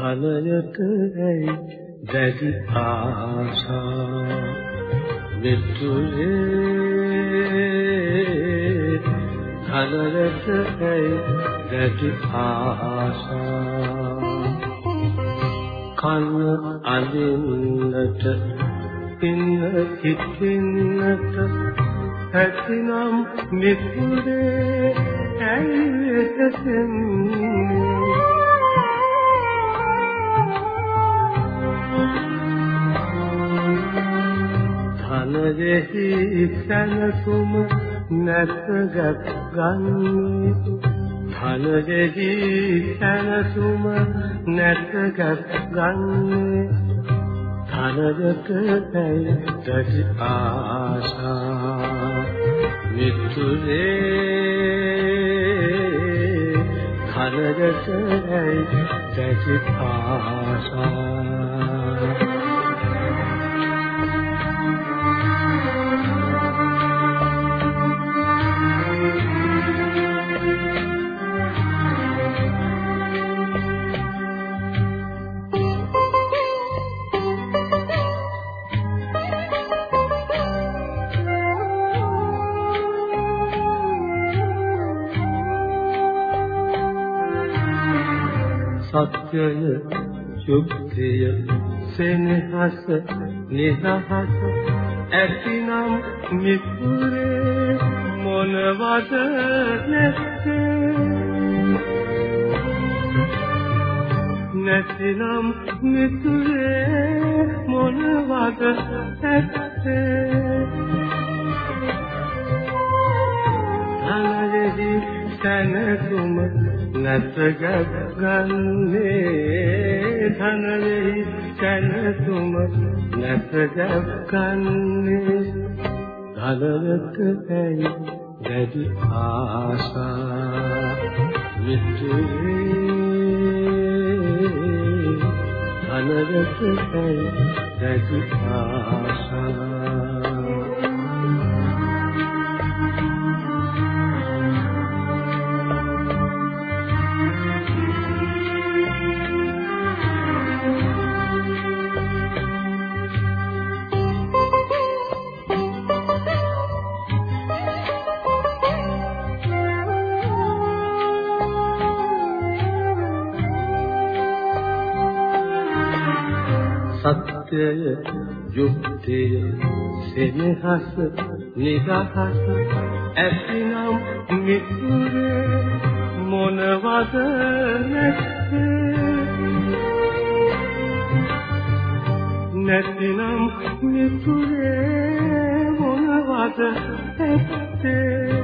ඇයි දැඩි ආශා? මිතුරේ කලරට ඇයි දැඩි ආශා? කන අඳින්නට ඉන්න හිටින්නට ඇතිනම් මිතුරේ ඇයි එතෙන්නේ ධනයෙහි සැනසුම නැතගත් ගන්නේ. ධනයෙහි සැනසුම නැතගත් ගන්නේ. ධනයක ඇයි දැඩි ආශා. මිතුරේ ධනයක ඇයි දැඩි ආශා. සත්‍යය යුක්තිය සෙනෙහස නිදහස ඇතිනම් මිතුරේ මොනවද නැත්තේ? නැතිනම් මිතුරේ මොනවද ඇත්තේ? ධනයෙහි සැනසුම නැතගත් ගන්නේ ධනයෙහි සැනසුම නැතගත් ගන්නේ ධනවත ඇයි දැඩි ආශා මිතුරේ ධනවත ඇයි දැඩි ආශා සත්‍යය යුක්තිය සෙනෙහස නිදහස ඇතිනම් මිතුරේ මොනවද නැතිනම් මිතුරේ මොනවද ඇත්තේ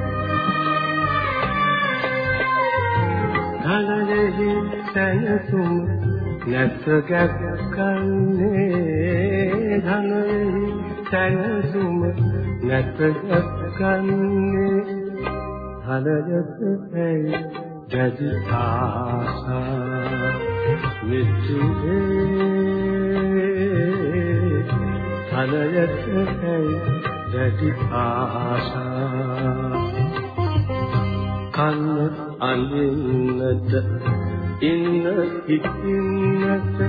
ධනයෙහි සැනසුම නැසගත් කන්නේ ධනෙහි සැනසුම නැසගත් කන්නේ ධනයත ඇයි ජදි ආසා? මිතුරේ ධනයත ඇයි ජදි ආසා? කන්න අඳින්නට ඉන්න හිතින්නට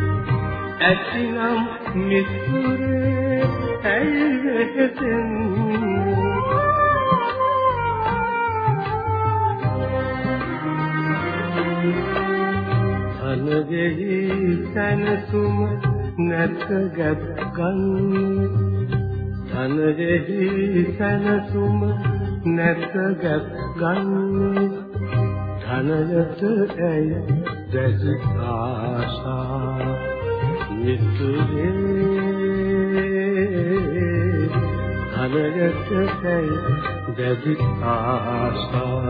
ඇතිනම් මිතුරේ ඇයි වෙහෙසෙන්නේ අනගෙහි සැනසුම නැතගත් ගන්නේ ධනයෙහි සැනසුම නැතගත් ගන්නේ ධනයට ඇයි දැසි ආශා මිතුරේ කලකට දැසි ආශා.